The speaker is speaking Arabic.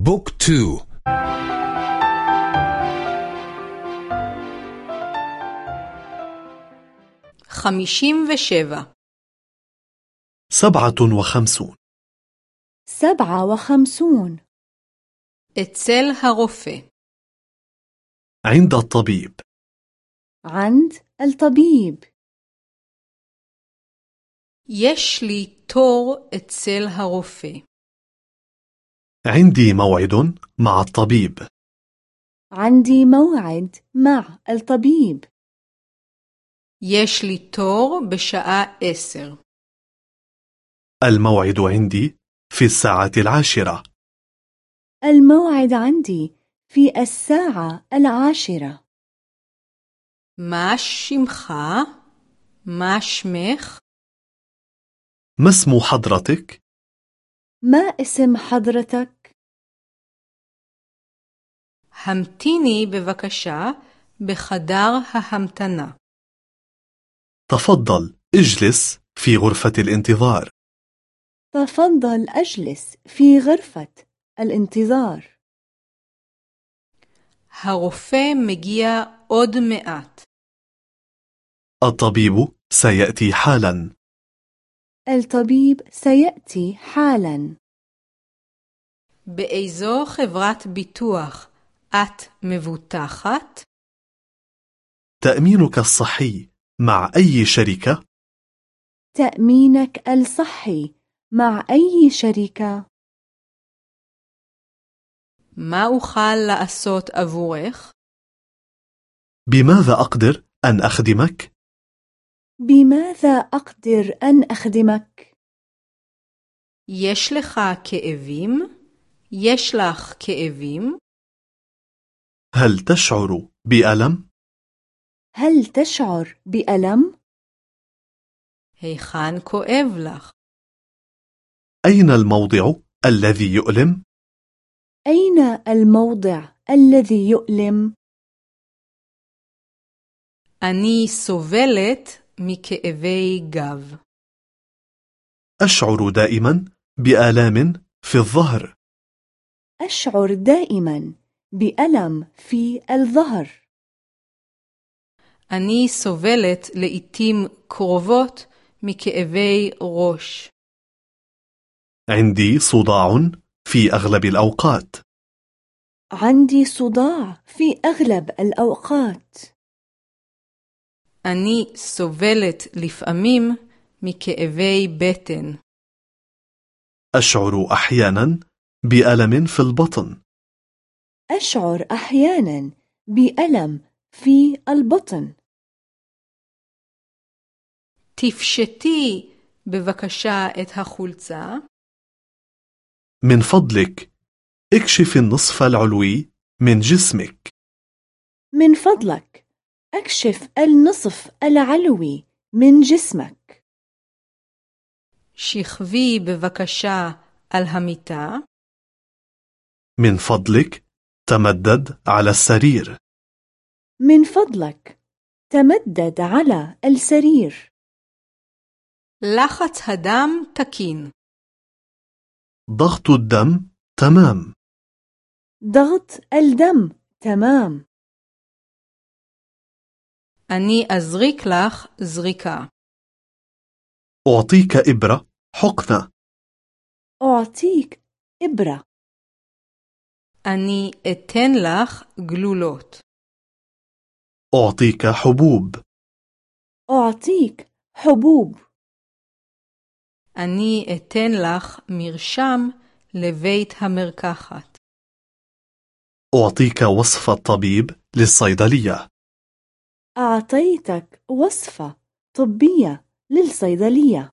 بوك تو خمشين وشبع سبعة وخمسون سبعة وخمسون אצל הרופא عند الطبيب عند الطبيب יש לי תור אצל הרופא. عندي موعد مع الطبيب عندي موعد مع الطبيب יש לי תור בשעה עשר. الموعد عندي في الساعة العاشرة الموعد عندي في الساعة العاشرة מה שמך? מה שמך? ما اسم حضرتك؟ ما اسم حضرتك؟ המתיני בבקשה בחדר ההמתנה. تفضل اجلس في غرفة الانتظار تفضل أجلس في غرفة الانتظار הרופא מגיע עוד מעט. الطبيب سيأتي حالا الطبيب سيأتي حالا באיזו חברת ביטוח את מבוטחת? تأمينك الصحي مع أي شركة؟ تأمينك الصحي مع أي شركة؟ מה אוכל לעשות עבורך? بماذا أقدر أن أخدمك؟ بماذا أقدر أن أخدمك؟ יש לך כאבים? יש לך כאבים? هل تشعر بألم؟ هل تشعر بألم؟ היכן כואב לך? أين الموضع الذي يؤلم؟ أين الموضع الذي يؤلم؟ אני סובלת מכאבי גב. أشعر دائما بآلام في الظهر أشعر دائما بألم في الظهر אני סובלת לעתים קרובות מכאבי ראש. عندي صداع في أغلب الأوقات عندي صداع في أغلب الأوقات אני סובלת לפעמים מכאבי בטן. أشعر أحيانا بألم في البطن أشعر أحيانا بألم في البطن תפשטי בבקשה את החולצה. من فضلك اكشف النصف العلوي من جسمك من فضلك أكشف النصف العلوي من جسمك שכבי בבקשה על המיטה. من فضلك تمدد على السرير من فضلك تمدد على السرير לחץ הדם תקין. ضغط الدم تمام ضغط الدم تمام אני אזריק לך זריקה. أعطيك إبرة حقنة أعطيك إبرة אני אתן לך גלולות. أعطيك حبوب أعطيك حبوب אני אתן לך מרשם לבית המרקחת. أعطيك وصفة طبيب للصيدلية أعطيتك وصفة طبية للصيدلية